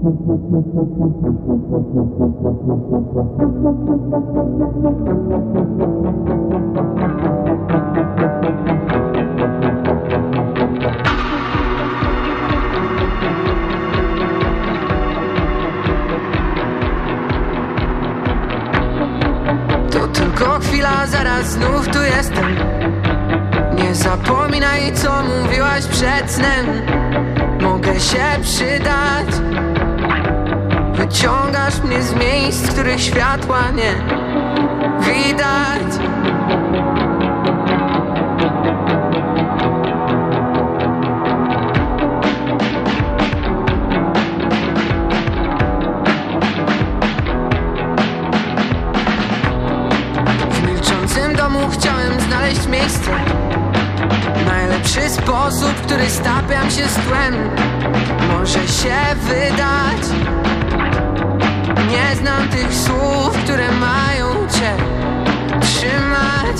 To tylko chwila, zaraz znów tu jestem. Nie zapominaj co mówiłaś przed snem. Mogę się przydać. Wyciągasz mnie z miejsc, których światła nie widać. W milczącym domu chciałem znaleźć miejsce. Najlepszy sposób, który stapiam się z tłem Może się wydać. Nie znam tych słów, które mają cię trzymać.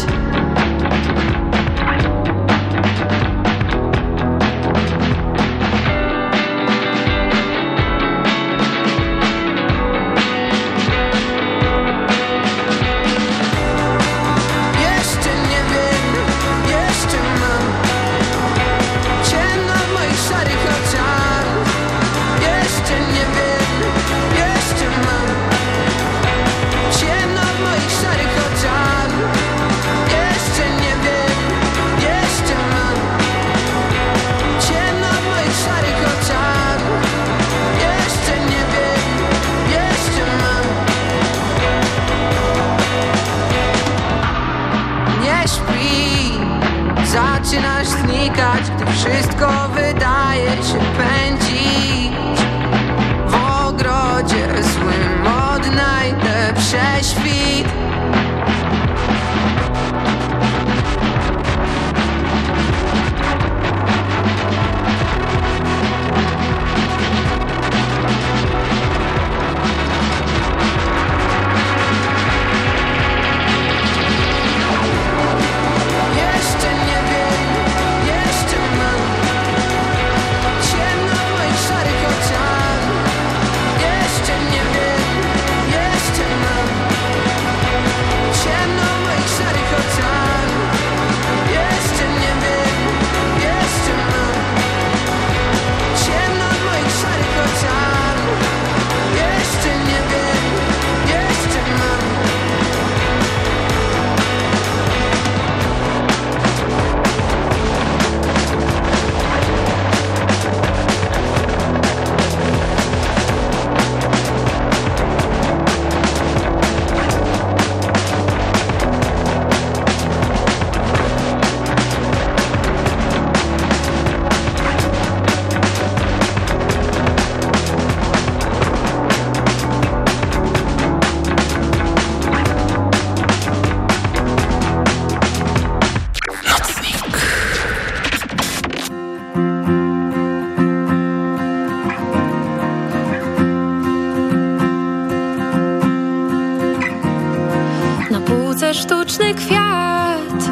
serce sztuczny kwiat.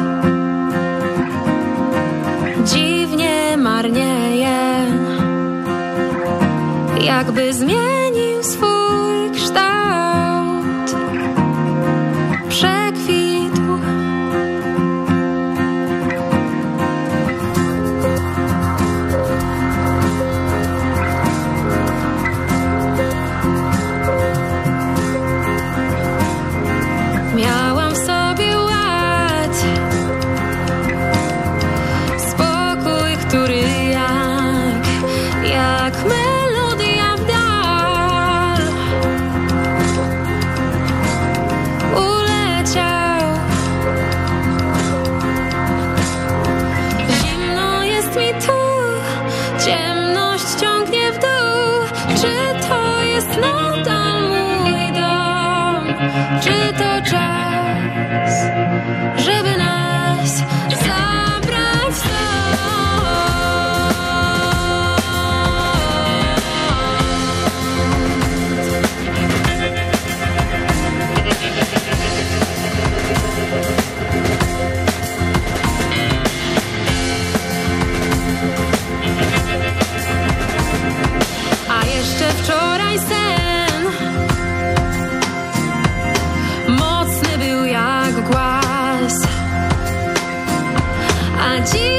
Dziwnie marnieje Jakby zmienił swój So try.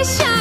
wish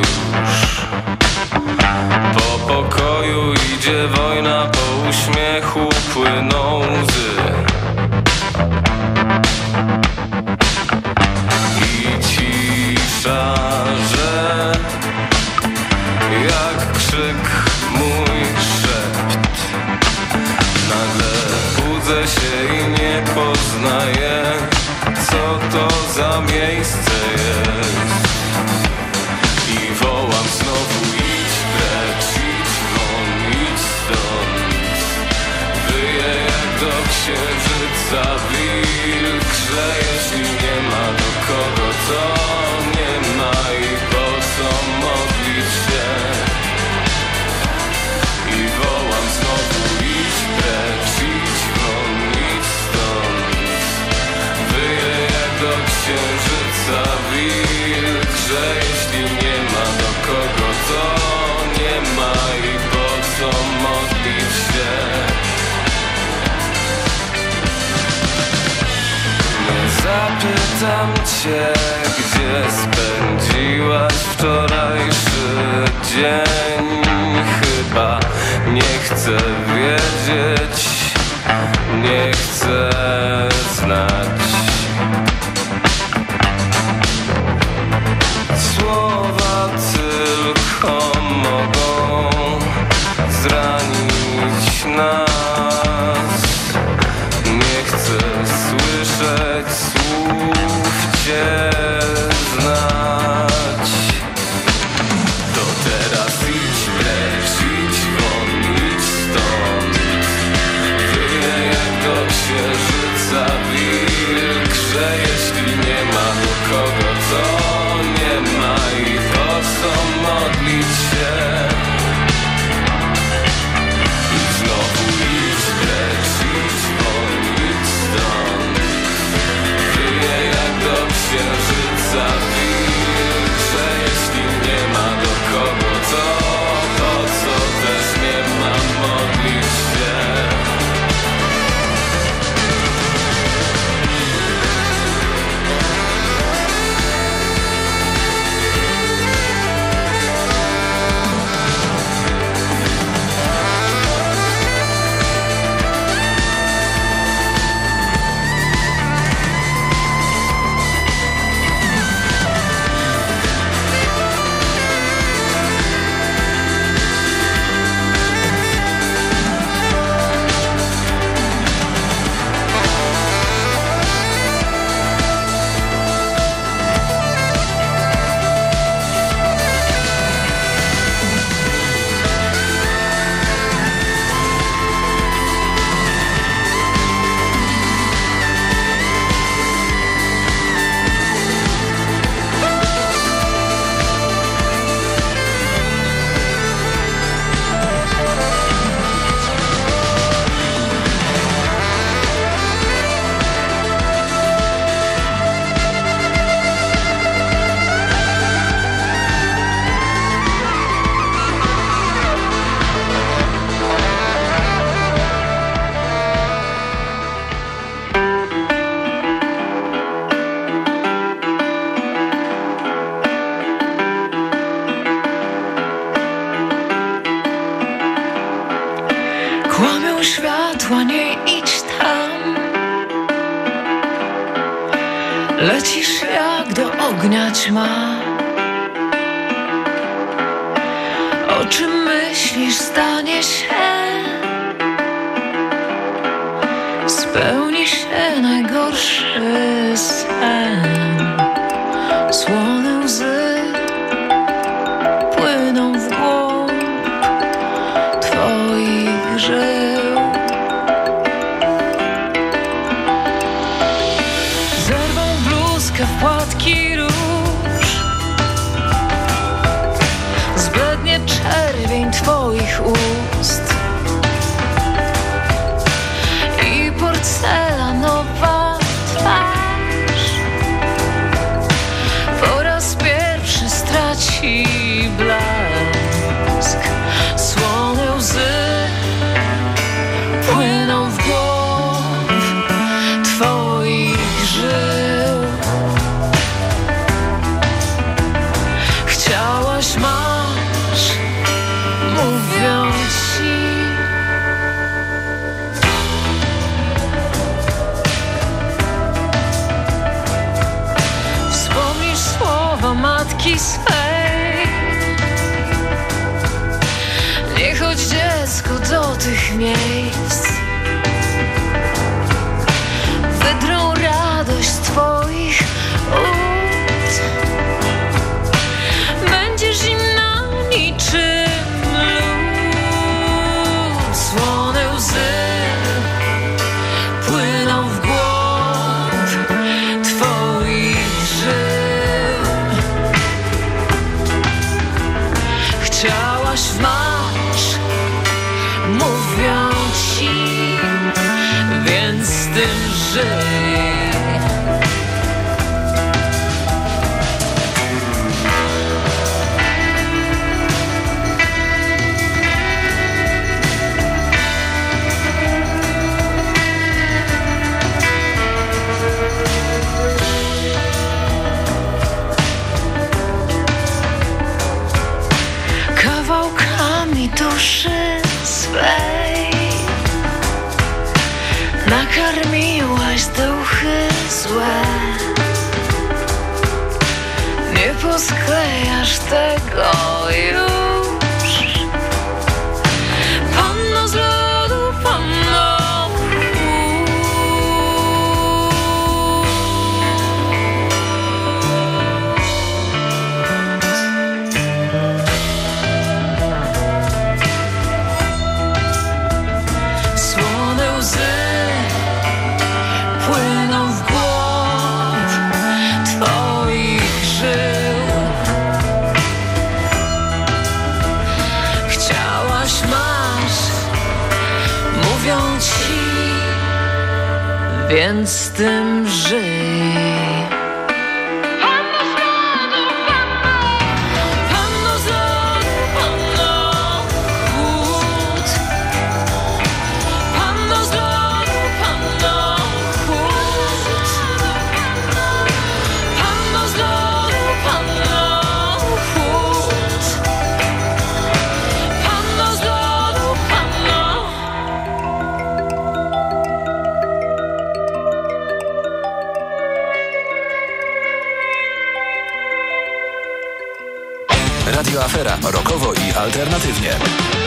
już. Po pokoju idzie wojna, po uśmiechu płyną łzy. Pytam cię, gdzie spędziłaś wczorajszy dzień. Chyba nie chcę wiedzieć, nie chcę znać. girl. dłonie idź tam. Lecisz jak do ognia ćma. O czym myślisz stanie się? Spełni się najgorszy sen. Słony shit. against them. alternatywnie.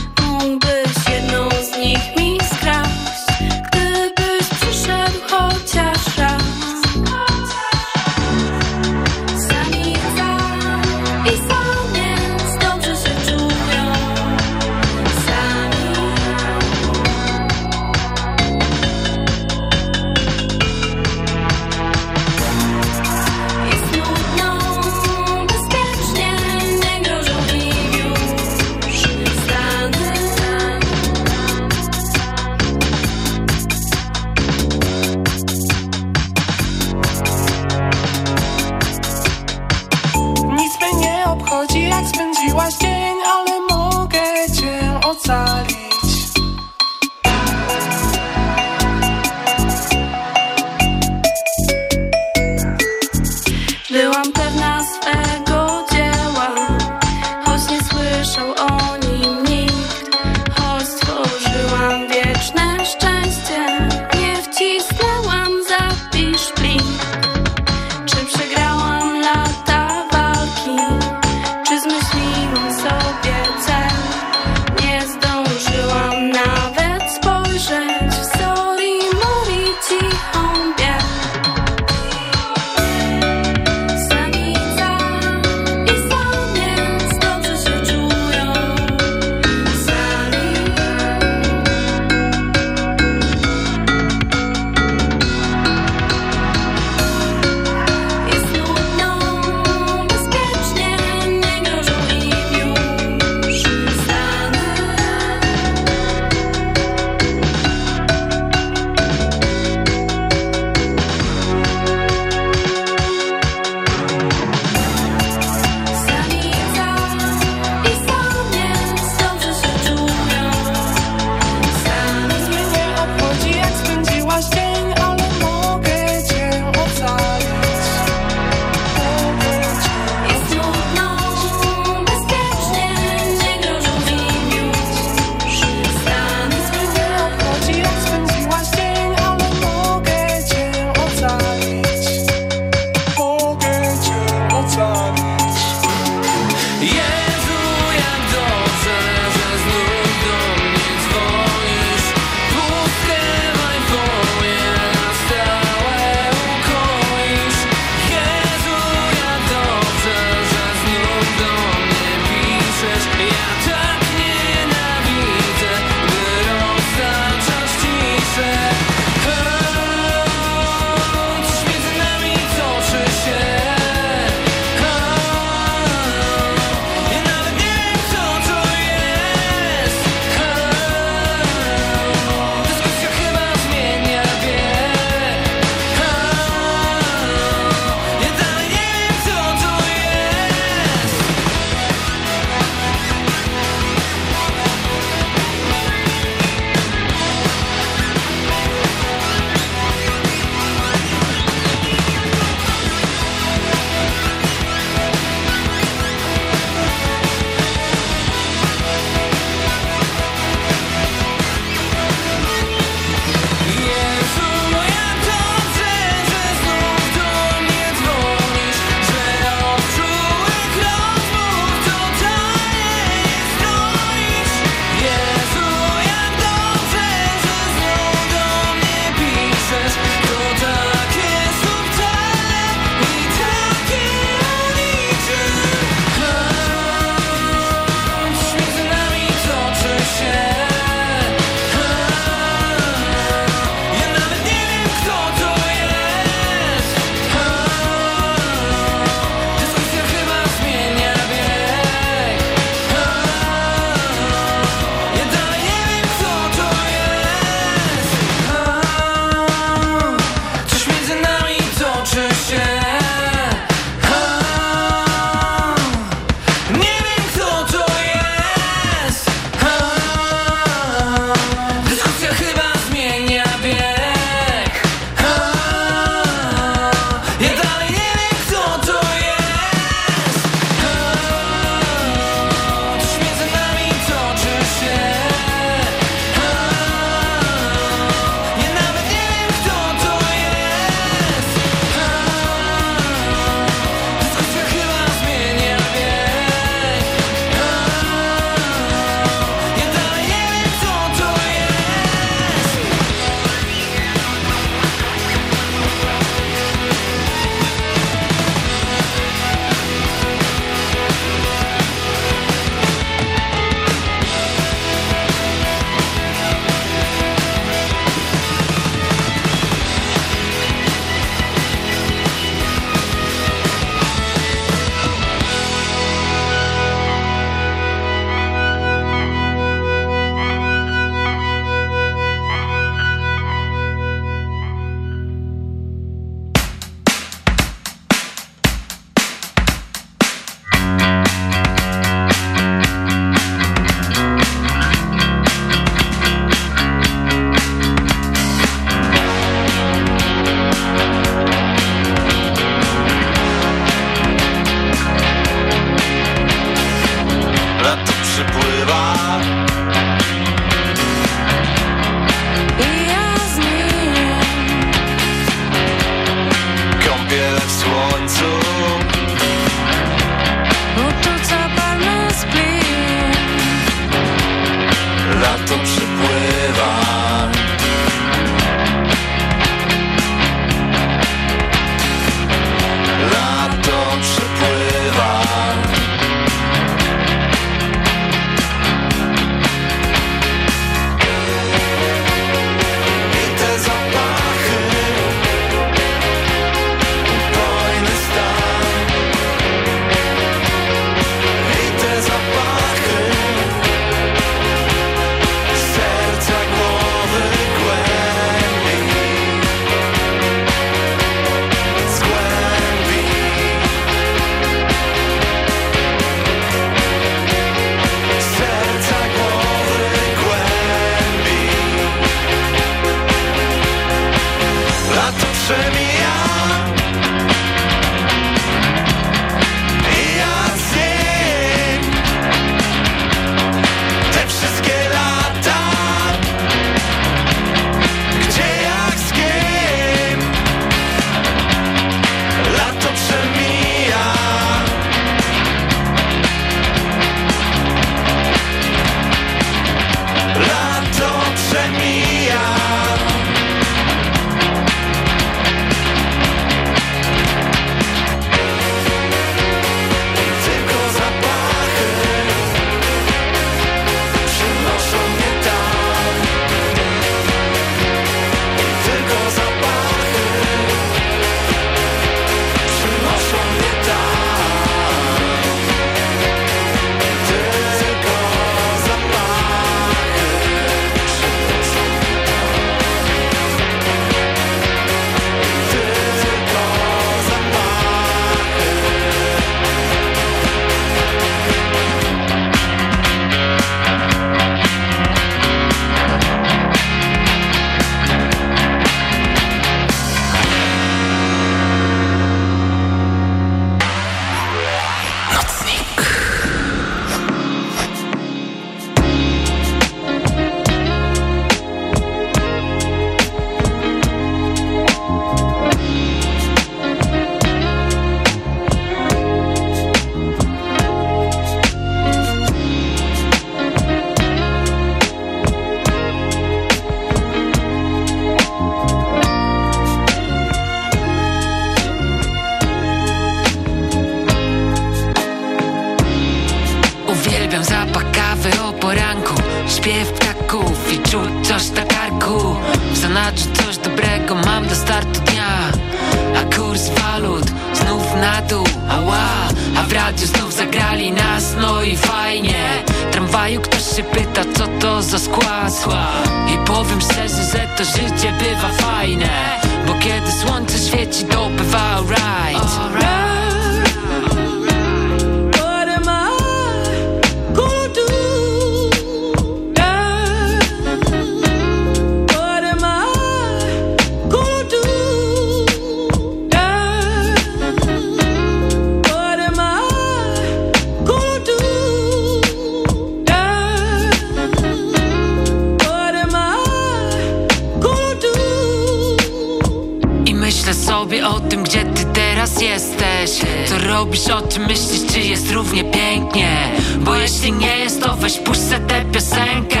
Puść tę piosenkę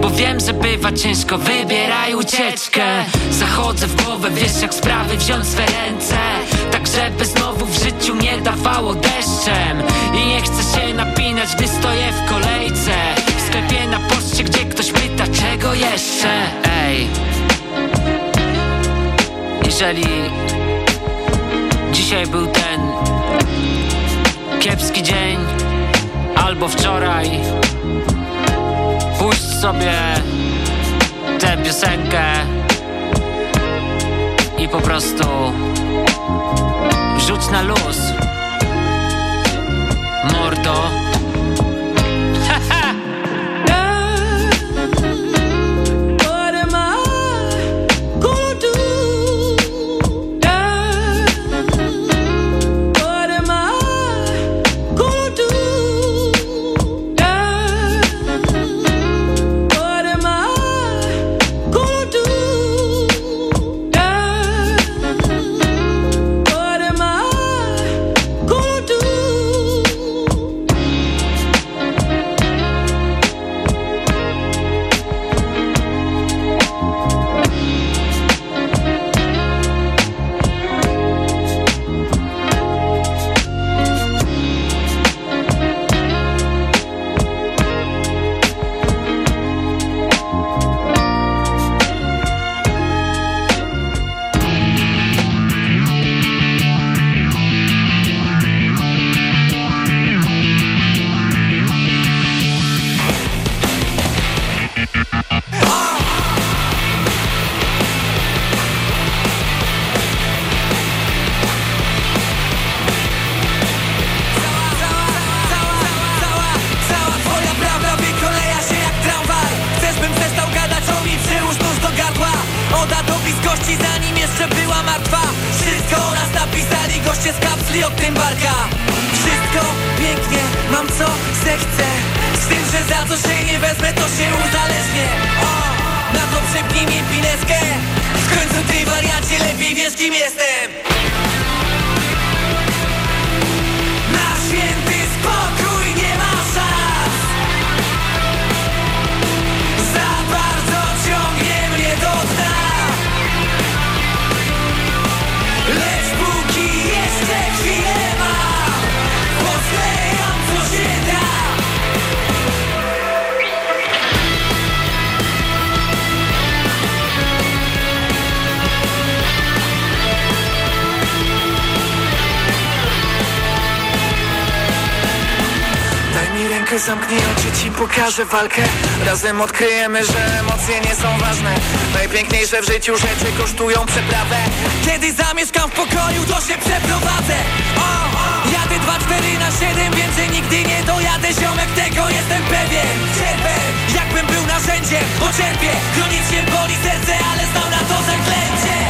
Bo wiem, że bywa ciężko, wybieraj ucieczkę. Zachodzę w głowę, wiesz jak sprawy wziąć swe ręce. Tak żeby znowu w życiu nie dawało deszczem. I nie chcę się napinać, gdy stoję w kolejce. W sklepie na poczcie, gdzie ktoś pyta, czego jeszcze? Ej. Jeżeli dzisiaj był ten kiepski dzień albo wczoraj, puść sobie tę piosenkę i po prostu rzuć na luz. Mordo. Wreszcie z kapsli od tym barka. Wszystko pięknie, mam co zechcę. Z tym, że za co się nie wezmę to się uzależnię. O, na to przepnij mi pineskę. W końcu ty wariacie lepiej wiesz kim jestem. Pokażę walkę. Razem odkryjemy, że emocje nie są ważne. Najpiękniejsze w życiu rzeczy kosztują przeprawę. Kiedy zamieszkam w pokoju, to się przeprowadzę. O, o. Jadę 2-4 na 7, więcej nigdy nie dojadę. Ziomek, tego jestem pewien. Cierpę, jakbym był narzędziem Bo cierpię, chronicznie boli serce Ale znam na to zaklęcie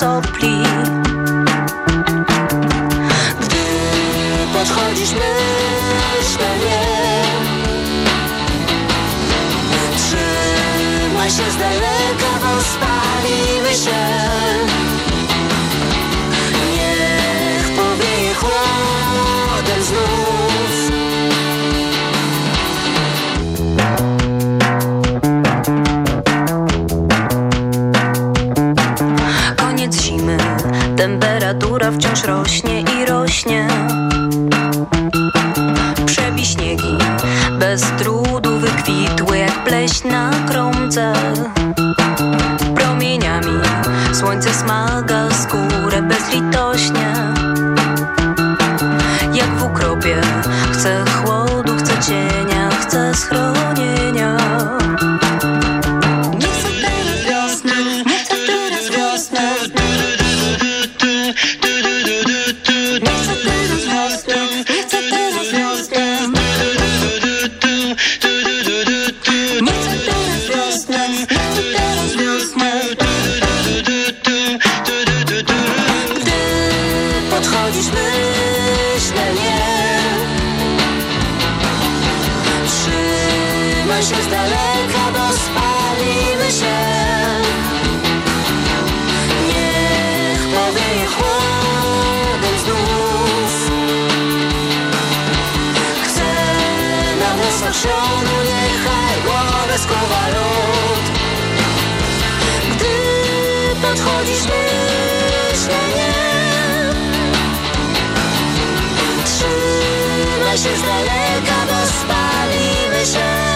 sopli Gdy podchodzisz my która wciąż rośnie i rośnie. Przebiśniegi bez trudu wykwitły jak pleś na kromce. się z daleka, bo spalimy się.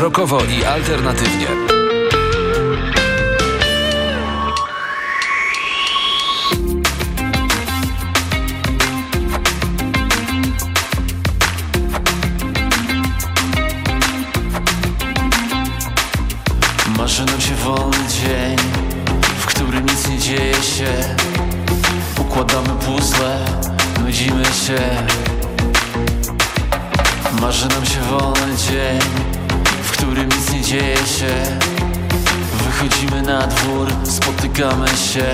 rokowo i alternatywnie. Marzy nam się wolny dzień, w którym nic nie dzieje się. Układamy puzzle, nudzimy się. Marzy nam się wolny dzień którym nic nie dzieje się. Wychodzimy na dwór, spotykamy się.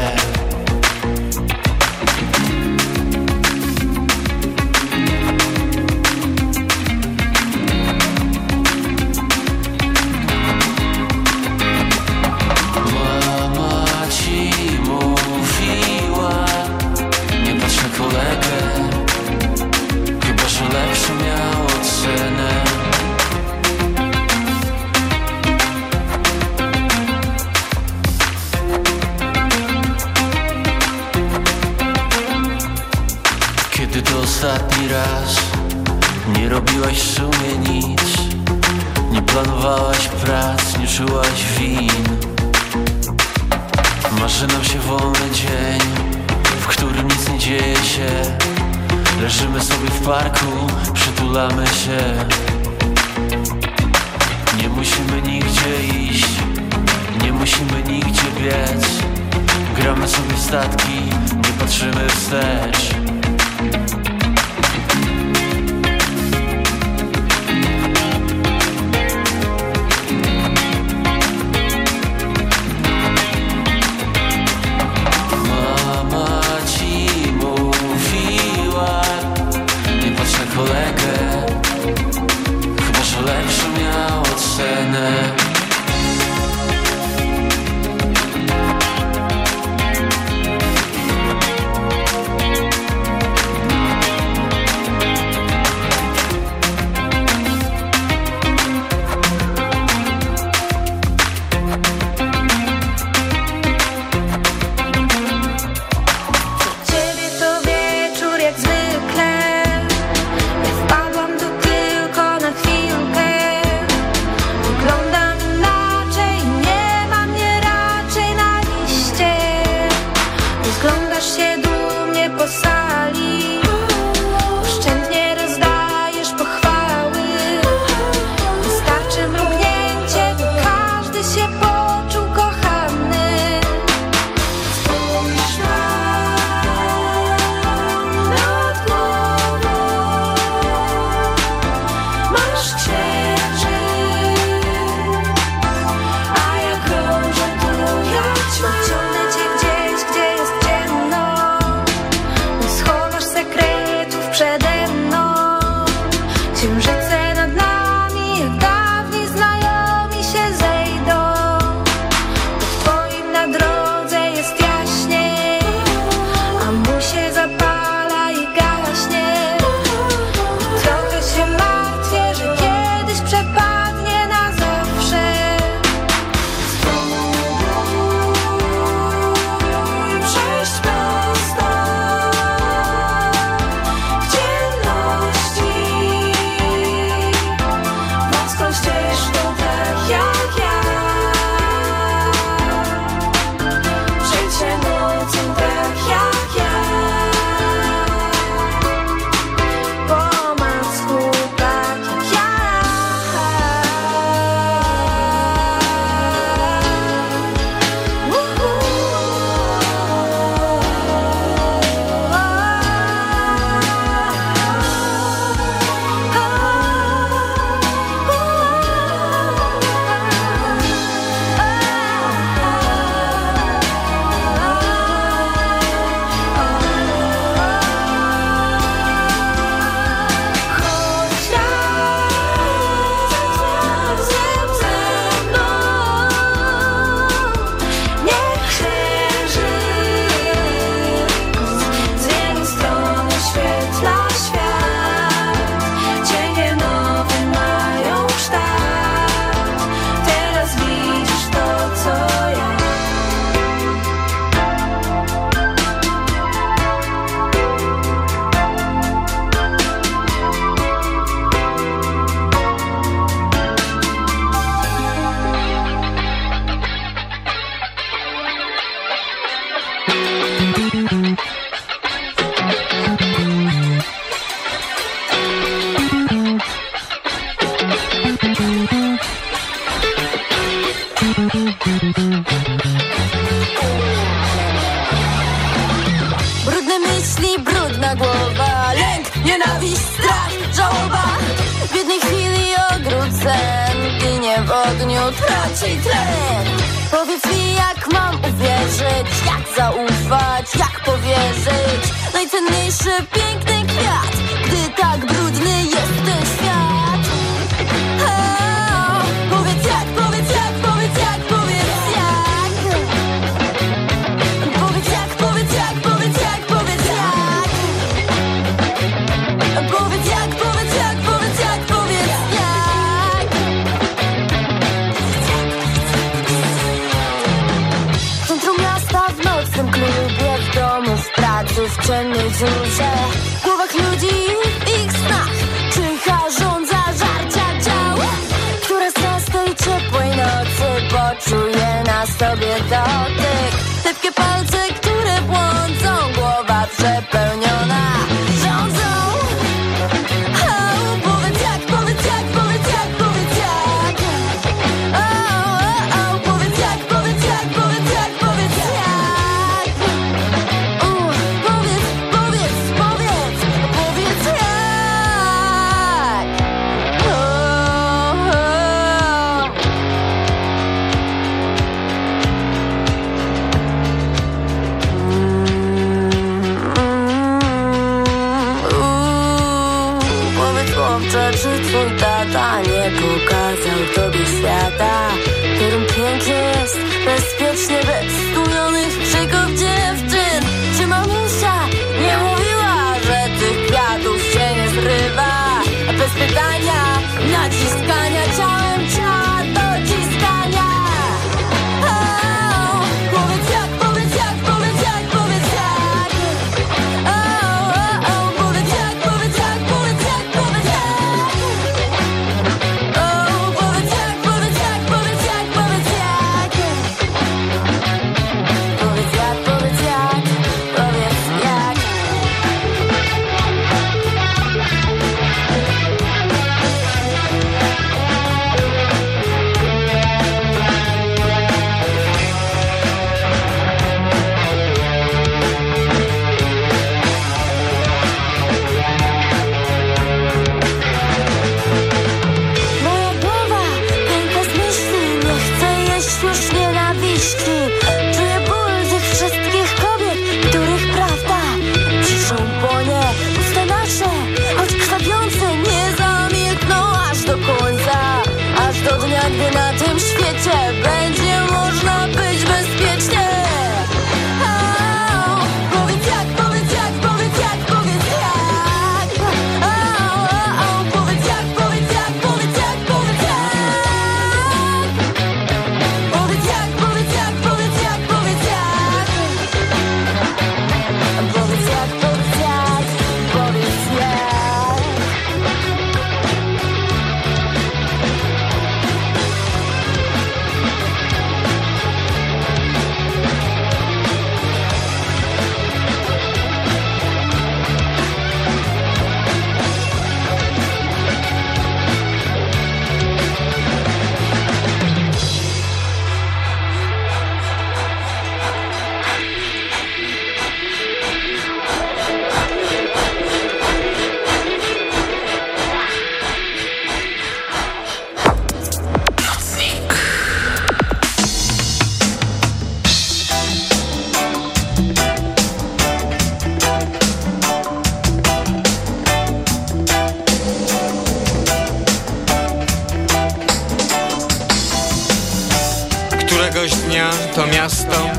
Któregoś dnia to miasto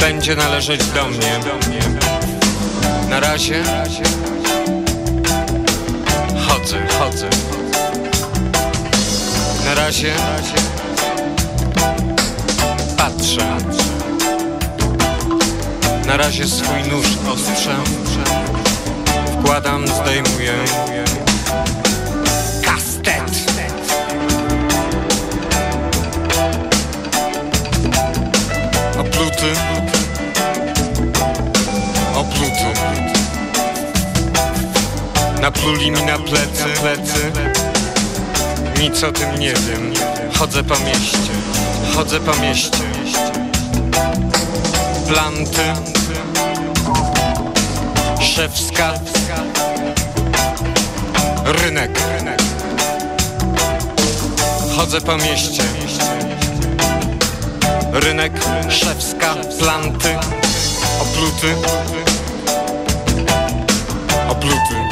będzie należeć do mnie. Na razie chodzę, chodzę. Na razie patrzę. Na razie swój nóż ostrzę. Wkładam, zdejmuję. Napluli mi na plecy, plecy Nic o tym nie wiem. Chodzę po mieście. Chodzę po mieście. Planty. Szewska. Rynek. Chodzę po mieście. Rynek. Szewska. Planty. Opluty. Opluty.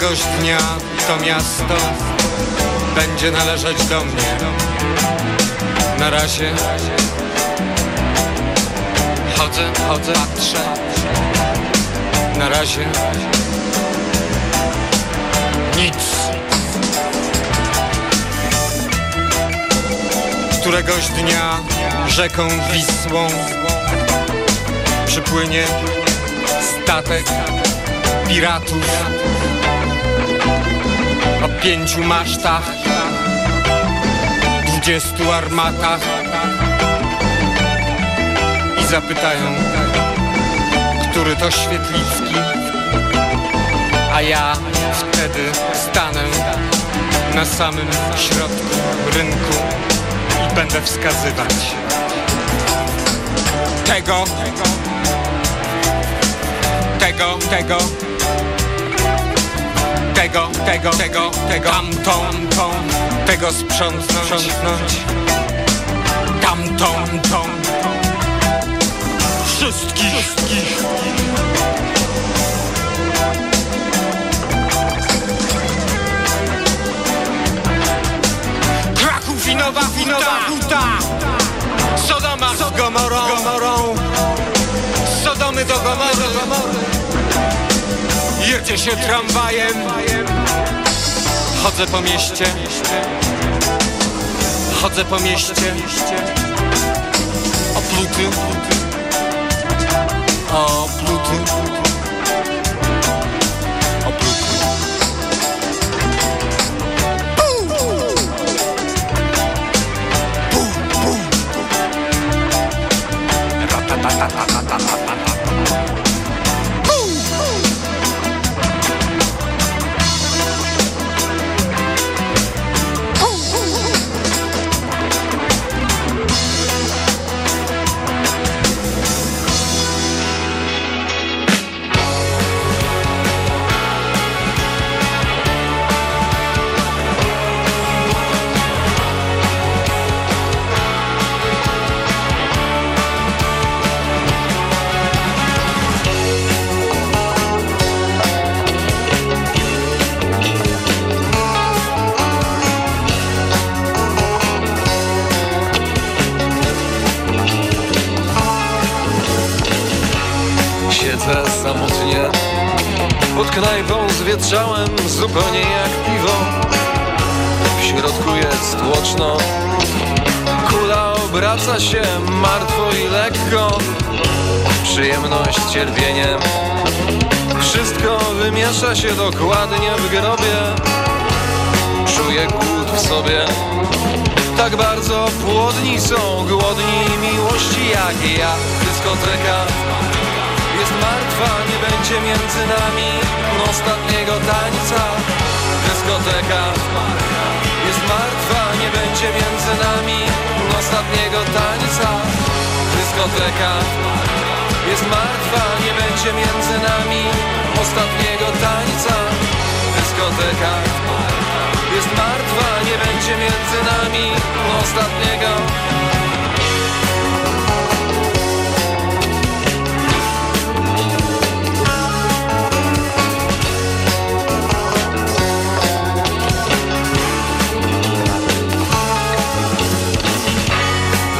Któregoś dnia to miasto będzie należeć do mnie. Na razie chodzę, chodzę, patrzę. Na razie nic. Któregoś dnia rzeką Wisłą przypłynie statek piratów pięciu masztach dwudziestu armatach i zapytają, który to Świetlicki, a ja wtedy stanę na samym środku rynku i będę wskazywać tego, tego, tego, tego, tego, tego, tego, tamtą, tą, tego sprzątnąć, sprzątnąć, tamtą, tą, wszystkich, wszystkich. Kraków i Nowa Huta. Sodoma. Z Gomorą, Gomorą. Sodomy do Gomory. Jedzie się tramwajem. Chodzę po mieście. Chodzę po mieście. Opluty. Opluty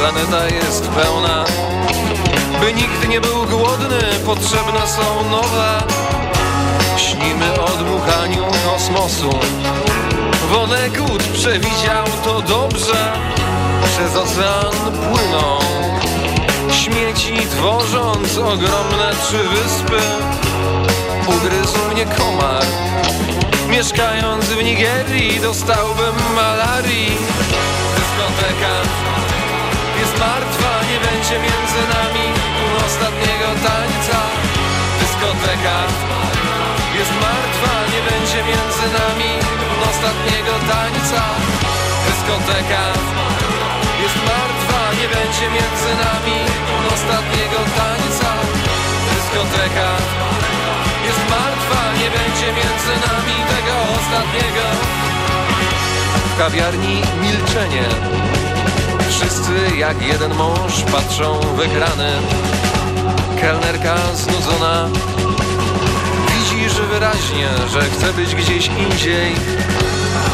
planeta jest pełna. By nikt nie był głodny, potrzebne są nowe Śnimy o dmuchaniu kosmosu. Wonegut przewidział to dobrze. Przez ocean płyną. Śmieci tworząc ogromne trzy wyspy. Ugryzł mnie komar. Mieszkając w Nigerii dostałbym malarii. Dyskoteka martwa, nie będzie między nami ostatniego tańca. Dyskoteka jest martwa, nie będzie między nami ostatniego tańca. Dyskoteka jest martwa, nie będzie między nami ostatniego tańca. Dyskoteka jest martwa, nie będzie między nami tego ostatniego. W kawiarni milczenie Wszyscy jak jeden mąż patrzą w ekrany Kelnerka znudzona. Widzisz wyraźnie, że chce być gdzieś indziej.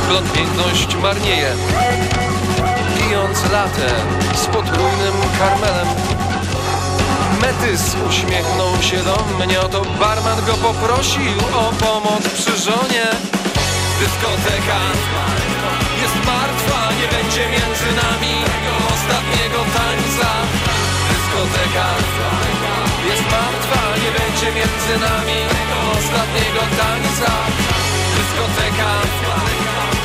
Blond piękność marnieje. Pijąc latę z potrójnym karmelem. Metys uśmiechnął się do mnie Oto barman go poprosił o pomoc przy żonie. Dyskoteka martwa Nie będzie między nami ostatniego tańca. Dyskoteka jest martwa Nie będzie między nami ostatniego tańca. Dyskoteka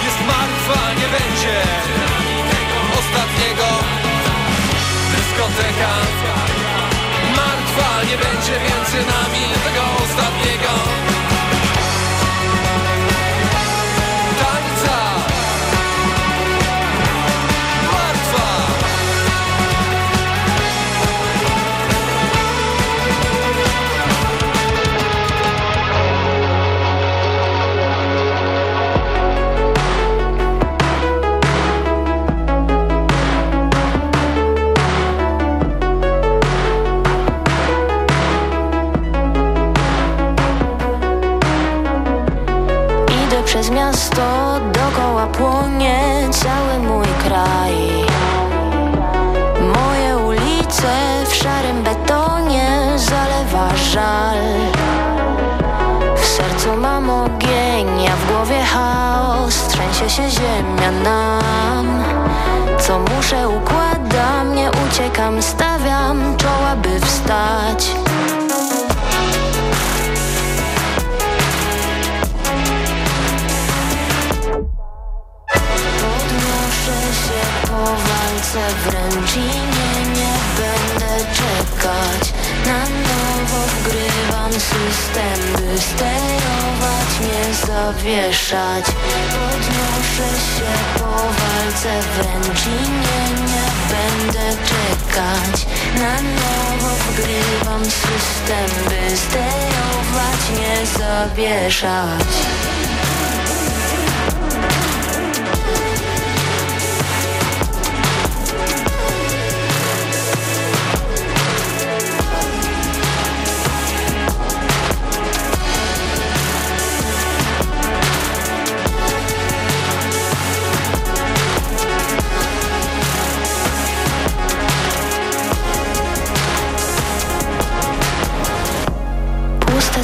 jest martwa Nie będzie ostatniego. Dyskoteka martwa Nie będzie między nami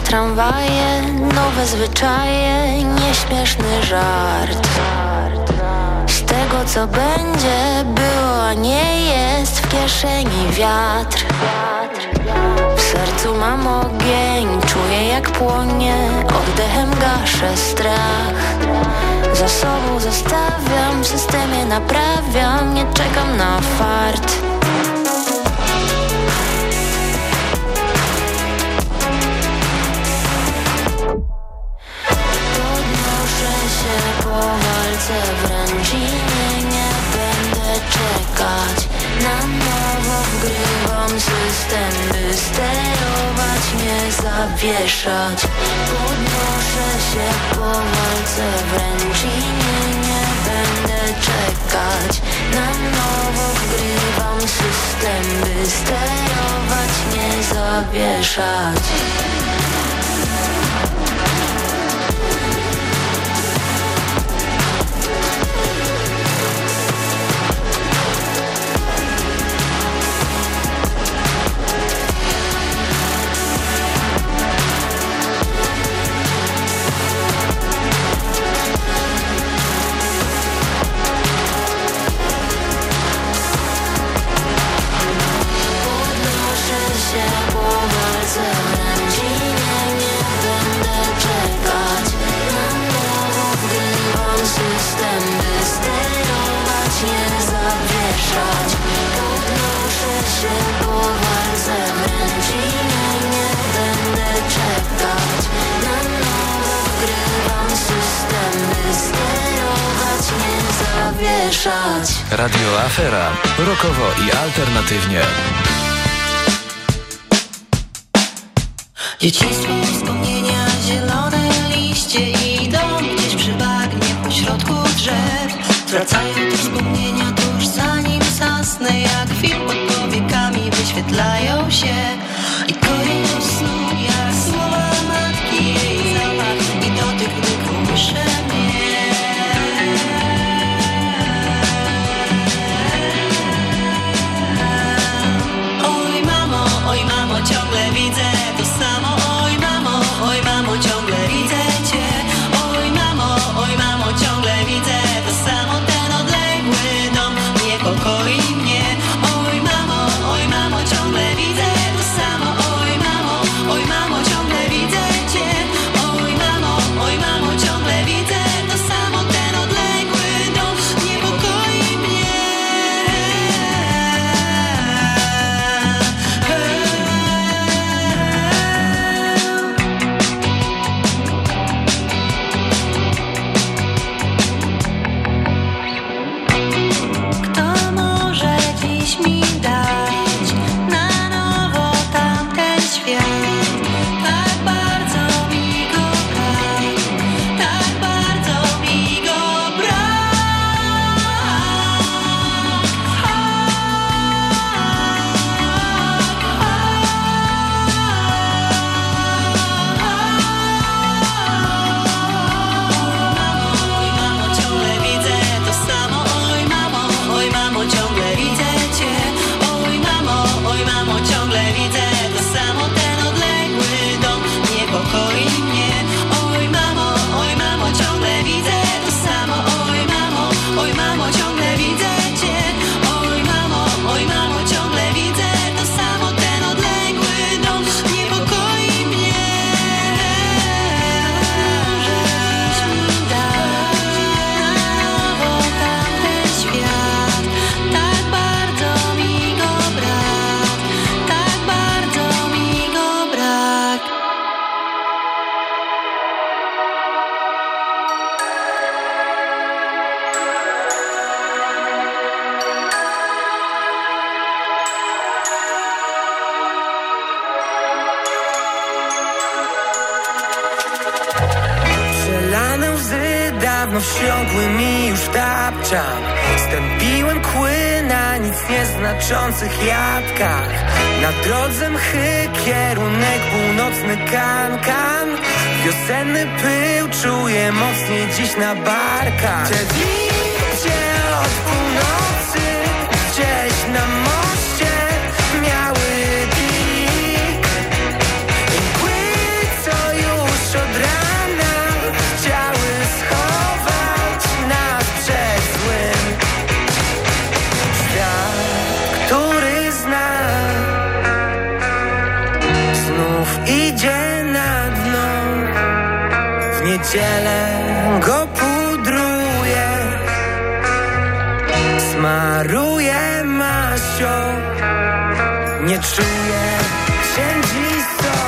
tramwaje, nowe zwyczaje, nieśmieszny żart. Z tego co będzie, było, a nie jest w kieszeni wiatr. W sercu mam ogień, czuję jak płonie, oddechem gaszę strach. Za sobą zostawiam, w systemie naprawiam, nie czekam na fart Na nowo wgrywam system, by sterować, nie zawieszać. Podnoszę się po walce wręcz i nie, nie będę czekać. Na nowo wgrywam system, by sterować, nie zawieszać zawieszać. Radio Afera. Rokowo i alternatywnie. Dzieciństwo wspomnienia, zielone liście idą gdzieś przy bagnie pośrodku drzew. Wracają te wspomnienia tuż zanim zasnę, jak film pod powiekami wyświetlają się.